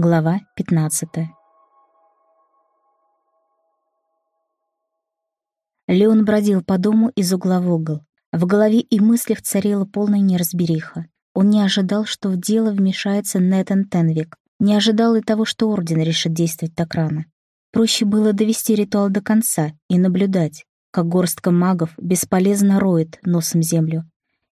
Глава 15 Леон бродил по дому из угла в угол. В голове и мыслях царила полная неразбериха. Он не ожидал, что в дело вмешается Нэтан Тенвик. Не ожидал и того, что Орден решит действовать так рано. Проще было довести ритуал до конца и наблюдать, как горстка магов бесполезно роет носом землю.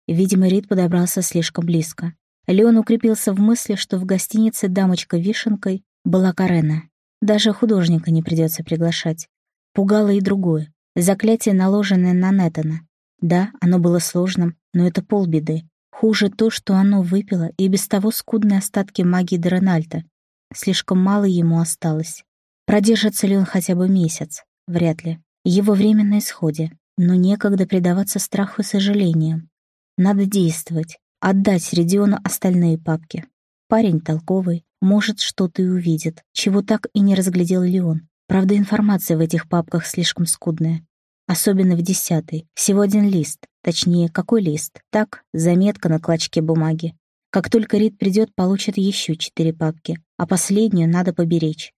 Видимо, Рид подобрался слишком близко. Леон укрепился в мысли, что в гостинице дамочка вишенкой была Карена. Даже художника не придется приглашать. Пугало и другое. Заклятие, наложенное на Нетана. Да, оно было сложным, но это полбеды. Хуже то, что оно выпило и без того скудные остатки магии Дрональта. Слишком мало ему осталось. Продержится ли он хотя бы месяц? Вряд ли. Его время на исходе. Но некогда предаваться страху и сожалениям. Надо действовать, отдать Редиону остальные папки. Парень толковый, может, что-то и увидит, чего так и не разглядел Леон. Правда, информация в этих папках слишком скудная. Особенно в десятой. Всего один лист. Точнее, какой лист? Так, заметка на клочке бумаги. Как только Рид придет, получит еще четыре папки, а последнюю надо поберечь.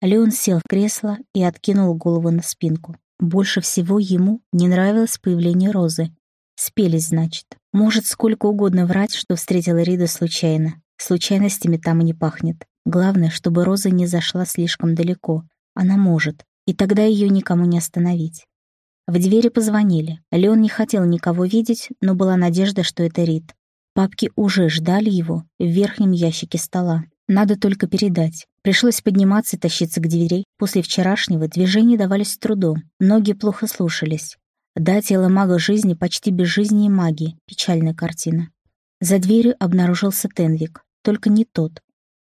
Леон сел в кресло и откинул голову на спинку. Больше всего ему не нравилось появление Розы. Спелись, значит. Может, сколько угодно врать, что встретила Рида случайно. Случайностями там и не пахнет. Главное, чтобы Роза не зашла слишком далеко. Она может, и тогда ее никому не остановить. В двери позвонили. Леон не хотел никого видеть, но была надежда, что это Рид. Папки уже ждали его в верхнем ящике стола. Надо только передать. Пришлось подниматься и тащиться к двери. После вчерашнего движения давались с трудом. Ноги плохо слушались. Да, тело мага жизни почти без жизни и магии. Печальная картина. За дверью обнаружился Тенвик, только не тот.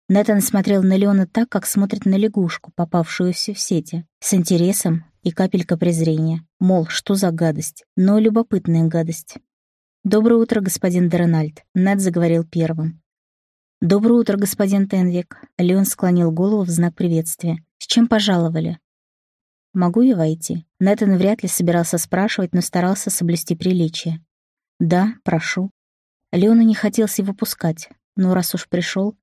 Нэтан смотрел на Леона так, как смотрит на лягушку, попавшуюся в сети, с интересом и капелька презрения. Мол, что за гадость, но любопытная гадость. «Доброе утро, господин Дерональд», — Нэт заговорил первым. «Доброе утро, господин Тенвик», — Леон склонил голову в знак приветствия. «С чем пожаловали?» «Могу я войти?» Нэтан вряд ли собирался спрашивать, но старался соблюсти приличие. «Да, прошу». Леона не хотелось его пускать, но раз уж пришел...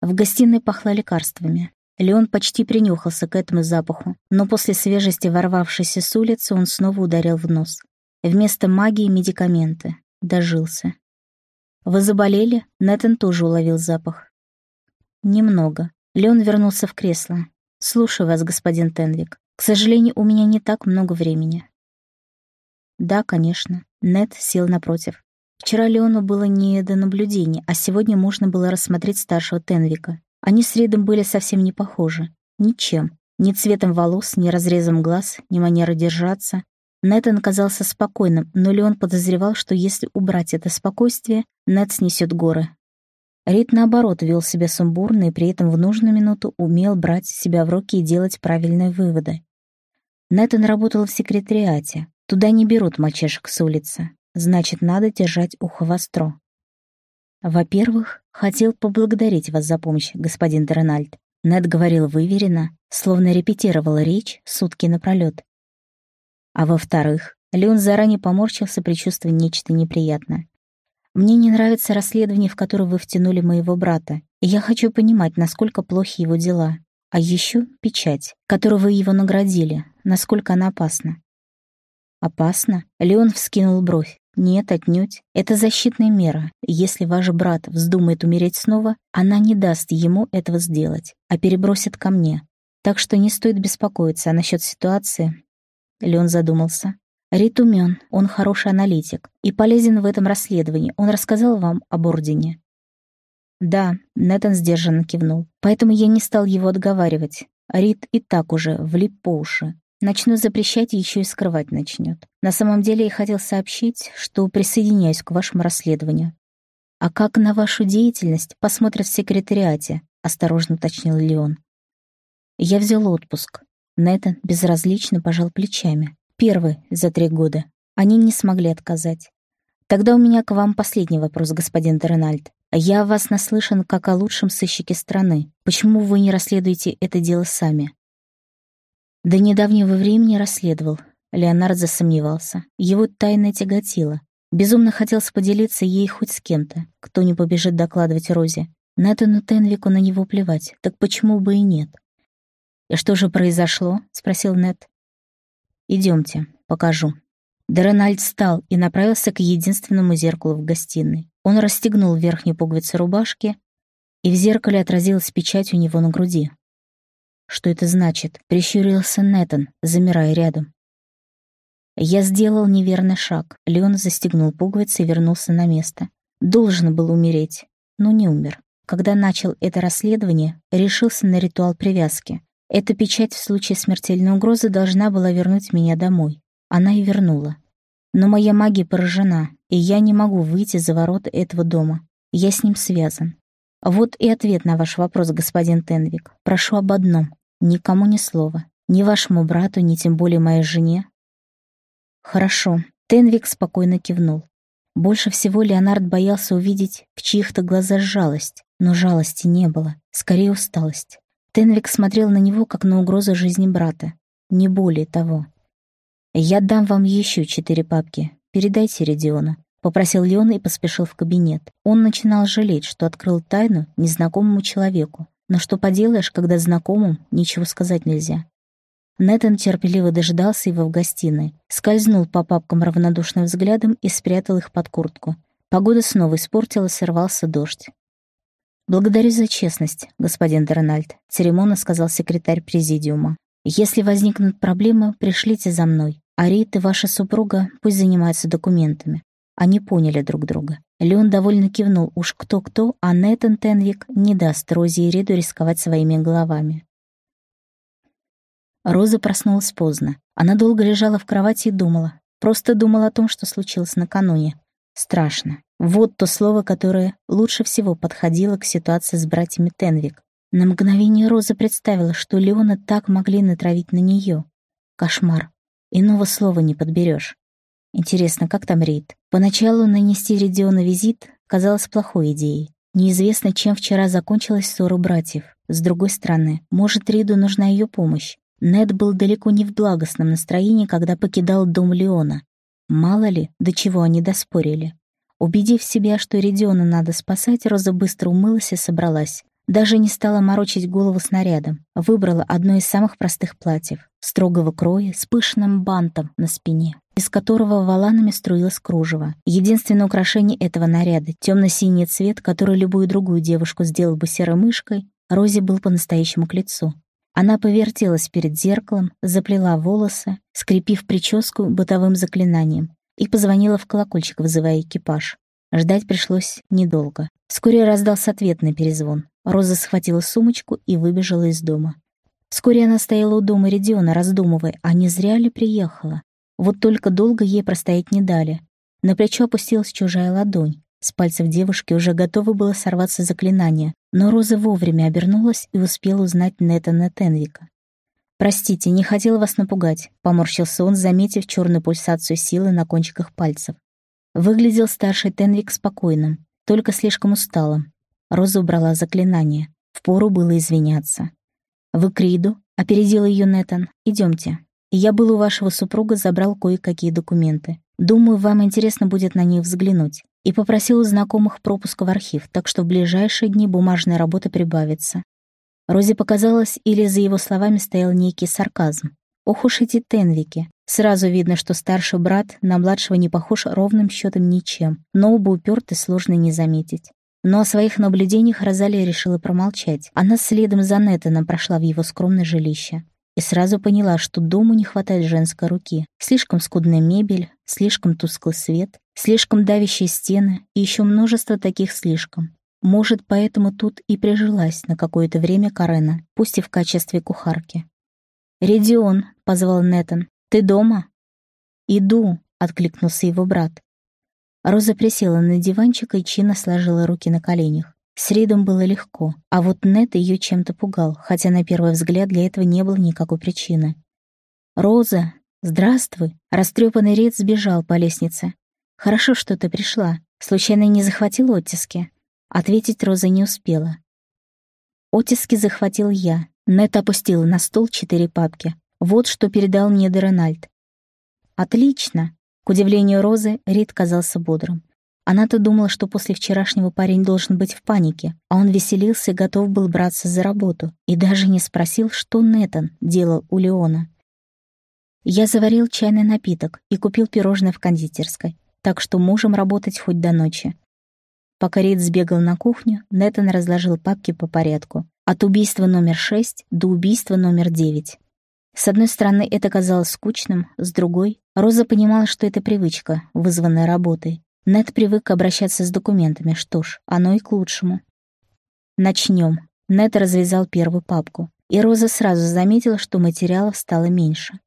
В гостиной пахло лекарствами. Леон почти принюхался к этому запаху, но после свежести ворвавшейся с улицы он снова ударил в нос. Вместо магии — медикаменты. Дожился. «Вы заболели?» Нэтан тоже уловил запах. «Немного». Леон вернулся в кресло. «Слушаю вас, господин Тенвик. К сожалению, у меня не так много времени. Да, конечно. Нет сел напротив. Вчера Леону было не до наблюдений, а сегодня можно было рассмотреть старшего Тенвика. Они с Ридом были совсем не похожи. Ничем. Ни цветом волос, ни разрезом глаз, ни манерой держаться. Нэтан казался спокойным, но Леон подозревал, что если убрать это спокойствие, Нет снесет горы. Рид, наоборот, вел себя сумбурно и при этом в нужную минуту умел брать себя в руки и делать правильные выводы. Нэтан работал в секретариате. Туда не берут мальчишек с улицы. Значит, надо держать ухо востро. Во-первых, хотел поблагодарить вас за помощь, господин Дональд. Нед говорил выверенно, словно репетировал речь сутки напролет. А во-вторых, Леон заранее поморщился, предчувствуя нечто неприятное. «Мне не нравится расследование, в которое вы втянули моего брата, и я хочу понимать, насколько плохи его дела. А еще печать, которой вы его наградили, насколько она опасна. Опасно? Леон вскинул бровь. Нет, отнюдь. Это защитная мера. Если ваш брат вздумает умереть снова, она не даст ему этого сделать, а перебросит ко мне. Так что не стоит беспокоиться насчет ситуации. Леон задумался. Рит умен, он хороший аналитик и полезен в этом расследовании. Он рассказал вам об Ордене. «Да», — Нэтан сдержанно кивнул. «Поэтому я не стал его отговаривать. Рид и так уже влип по уши. Начну запрещать, еще и скрывать начнет. На самом деле я хотел сообщить, что присоединяюсь к вашему расследованию. А как на вашу деятельность посмотрят в секретариате?» — осторожно уточнил Леон. Я взял отпуск. Нэтан безразлично пожал плечами. Первый за три года. Они не смогли отказать. Тогда у меня к вам последний вопрос, господин Рональд. «Я вас наслышан как о лучшем сыщике страны. Почему вы не расследуете это дело сами?» До недавнего времени расследовал. Леонард засомневался. Его тайна тяготила. Безумно хотелось поделиться ей хоть с кем-то, кто не побежит докладывать Розе. Натану Тенвику на него плевать, так почему бы и нет? «И что же произошло?» — спросил Нет. «Идемте, покажу». Дерональд встал и направился к единственному зеркалу в гостиной. Он расстегнул верхнюю пуговицу рубашки, и в зеркале отразилась печать у него на груди. «Что это значит?» — прищурился Нэтан, замирая рядом. Я сделал неверный шаг. Леон застегнул пуговицы и вернулся на место. Должен был умереть, но не умер. Когда начал это расследование, решился на ритуал привязки. Эта печать в случае смертельной угрозы должна была вернуть меня домой. Она и вернула. Но моя магия поражена, и я не могу выйти за ворота этого дома. Я с ним связан. Вот и ответ на ваш вопрос, господин Тенвик. Прошу об одном. Никому ни слова. Ни вашему брату, ни тем более моей жене. Хорошо. Тенвик спокойно кивнул. Больше всего Леонард боялся увидеть в чьих-то глазах жалость, но жалости не было, скорее усталость. Тенвик смотрел на него, как на угрозу жизни брата. Не более того. «Я дам вам еще четыре папки. Передайте Редиону», — попросил Леон и поспешил в кабинет. Он начинал жалеть, что открыл тайну незнакомому человеку. Но что поделаешь, когда знакомым ничего сказать нельзя. Нэтан терпеливо дожидался его в гостиной, скользнул по папкам равнодушным взглядом и спрятал их под куртку. Погода снова испортилась, сорвался дождь. «Благодарю за честность, господин Дональд», — церемонно сказал секретарь президиума. «Если возникнут проблемы, пришлите за мной. А и ваша супруга пусть занимаются документами». Они поняли друг друга. Леон довольно кивнул, уж кто-кто, а Нэтан Тенвик не даст Розе и Риду рисковать своими головами. Роза проснулась поздно. Она долго лежала в кровати и думала. Просто думала о том, что случилось накануне. Страшно. Вот то слово, которое лучше всего подходило к ситуации с братьями Тенвик. На мгновение Роза представила, что Леона так могли натравить на нее. Кошмар. Иного слова не подберешь. Интересно, как там Рид? Поначалу нанести Ридиона визит казалось плохой идеей. Неизвестно, чем вчера закончилась ссора братьев. С другой стороны, может, Риду нужна ее помощь. Нед был далеко не в благостном настроении, когда покидал дом Леона. Мало ли, до чего они доспорили. Убедив себя, что Редиона надо спасать, Роза быстро умылась и собралась. Даже не стала морочить голову снарядом. Выбрала одно из самых простых платьев, строгого кроя, с пышным бантом на спине, из которого воланами струилось кружево. Единственное украшение этого наряда, темно-синий цвет, который любую другую девушку сделал бы серой мышкой, Розе был по-настоящему к лицу. Она повертелась перед зеркалом, заплела волосы, скрепив прическу бытовым заклинанием, и позвонила в колокольчик, вызывая экипаж. Ждать пришлось недолго. Вскоре раздался ответный перезвон. Роза схватила сумочку и выбежала из дома. Вскоре она стояла у дома Редиона, раздумывая, а не зря ли приехала. Вот только долго ей простоять не дали. На плечо опустилась чужая ладонь. С пальцев девушки уже готово было сорваться заклинание, но Роза вовремя обернулась и успела узнать Нетана Тенвика. «Простите, не хотела вас напугать», — поморщился он, заметив черную пульсацию силы на кончиках пальцев. Выглядел старший Тенвик спокойным, только слишком усталым. Роза убрала заклинание. Впору было извиняться. «Вы к Риду?» — опередил ее Нетан. «Идемте. Я был у вашего супруга, забрал кое-какие документы. Думаю, вам интересно будет на них взглянуть. И попросил у знакомых пропуск в архив, так что в ближайшие дни бумажная работа прибавится. Розе показалось, или за его словами стоял некий сарказм. Ох уж эти Тенвики. Сразу видно, что старший брат на младшего не похож ровным счетом ничем, но оба уперты сложно не заметить. Но о своих наблюдениях Розалия решила промолчать. Она следом за Нетаном прошла в его скромное жилище. И сразу поняла, что дому не хватает женской руки. Слишком скудная мебель, слишком тусклый свет, слишком давящие стены и еще множество таких слишком. Может, поэтому тут и прижилась на какое-то время Карена, пусть и в качестве кухарки. «Редион», — позвал Нетан, — «ты дома?» «Иду», — откликнулся его брат. Роза присела на диванчик и чинно сложила руки на коленях. С Ридом было легко, а вот Нет ее чем-то пугал, хотя на первый взгляд для этого не было никакой причины. «Роза, здравствуй!» Растрепанный Рид сбежал по лестнице. «Хорошо, что ты пришла. Случайно не захватил оттиски?» Ответить Роза не успела. Оттиски захватил я. Нет опустила на стол четыре папки. Вот что передал мне Дерональд. «Отлично!» К удивлению Розы, Рид казался бодрым. Она-то думала, что после вчерашнего парень должен быть в панике, а он веселился и готов был браться за работу, и даже не спросил, что Нетан делал у Леона. Я заварил чайный напиток и купил пирожное в кондитерской, так что можем работать хоть до ночи. Пока Рид сбегал на кухню, Нетан разложил папки по порядку. От убийства номер шесть до убийства номер девять. С одной стороны, это казалось скучным, с другой, Роза понимала, что это привычка, вызванная работой, Нед привык обращаться с документами, что ж, оно и к лучшему. Начнем. Нед развязал первую папку, и Роза сразу заметила, что материалов стало меньше.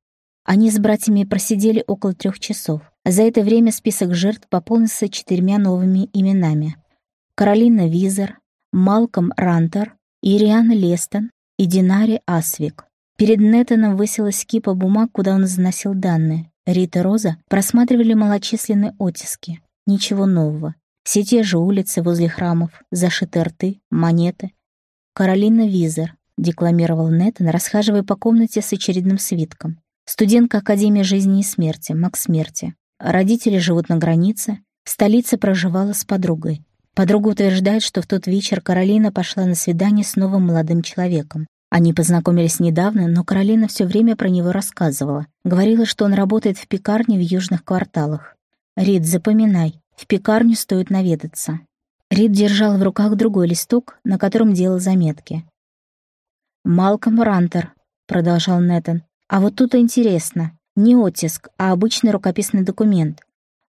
Они с братьями просидели около трех часов. За это время список жертв пополнился четырьмя новыми именами. Каролина Визер, Малком Рантер, Ириан Лестон и Динари Асвик. Перед Нетаном высилась кипа бумаг, куда он заносил данные. Рита и Роза просматривали малочисленные оттиски. Ничего нового. Все те же улицы возле храмов, зашиты рты, монеты. «Каролина Визер», — декламировал Неттон, расхаживая по комнате с очередным свитком. Студентка Академии жизни и смерти, маг смерти. Родители живут на границе. В столице проживала с подругой. Подруга утверждает, что в тот вечер Каролина пошла на свидание с новым молодым человеком. Они познакомились недавно, но Каролина все время про него рассказывала. Говорила, что он работает в пекарне в южных кварталах. «Рид, запоминай, в пекарню стоит наведаться». Рид держал в руках другой листок, на котором делал заметки. «Малком Рантер», — продолжал Нэтан. «А вот тут интересно. Не оттиск, а обычный рукописный документ.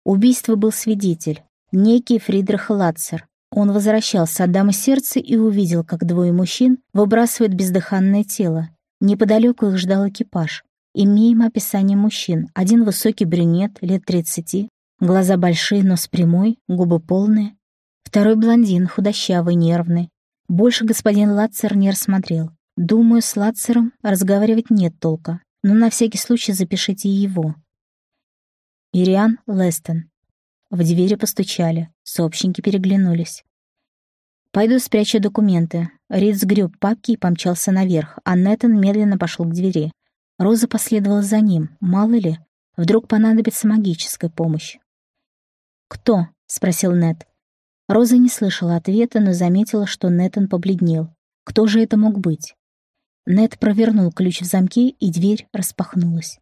Убийство был свидетель, некий Фридрих Латцер. Он возвращался от дамы сердца и увидел, как двое мужчин выбрасывают бездыханное тело. Неподалеку их ждал экипаж. Имеем описание мужчин. Один высокий брюнет, лет тридцати, Глаза большие, нос прямой, губы полные. Второй блондин, худощавый, нервный. Больше господин Лацер не рассмотрел. Думаю, с Лацером разговаривать нет толка, но на всякий случай запишите его. Ириан Лестон. В двери постучали, сообщники переглянулись. «Пойду спрячу документы». Рид сгреб папки и помчался наверх, а Нэттон медленно пошел к двери. Роза последовала за ним, мало ли, вдруг понадобится магическая помощь. «Кто?» — спросил Нед. Роза не слышала ответа, но заметила, что Нэтан побледнел. Кто же это мог быть? Нед провернул ключ в замке, и дверь распахнулась.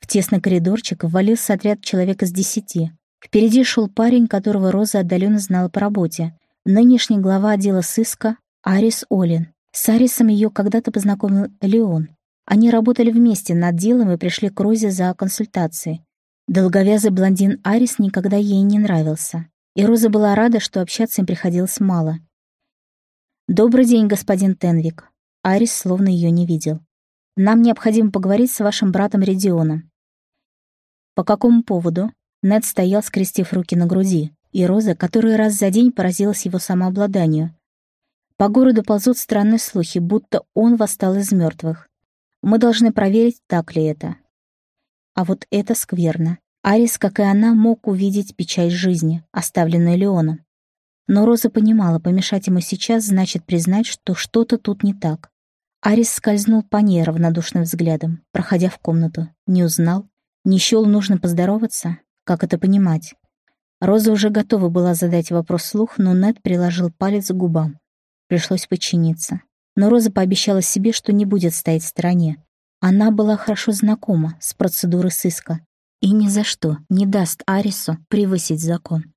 В тесный коридорчик ввалился отряд человек из десяти. Впереди шел парень, которого Роза отдаленно знала по работе. Нынешний глава отдела сыска Арис Олин. С Арисом ее когда-то познакомил Леон. Они работали вместе над делом и пришли к Розе за консультацией. Долговязый блондин Арис никогда ей не нравился, и Роза была рада, что общаться им приходилось мало. «Добрый день, господин Тенвик». Арис словно ее не видел. «Нам необходимо поговорить с вашим братом Редионом». «По какому поводу?» Нед стоял, скрестив руки на груди, и Роза который раз за день поразилась его самообладанию. По городу ползут странные слухи, будто он восстал из мертвых. Мы должны проверить, так ли это. А вот это скверно. Арис, как и она, мог увидеть печать жизни, оставленную Леоном. Но Роза понимала, помешать ему сейчас значит признать, что что-то тут не так. Арис скользнул по ней равнодушным взглядом, проходя в комнату. Не узнал, не счел нужно поздороваться. Как это понимать? Роза уже готова была задать вопрос слух, но Нед приложил палец к губам. Пришлось подчиниться. Но Роза пообещала себе, что не будет стоять в стороне. Она была хорошо знакома с процедурой сыска и ни за что не даст Арису превысить закон.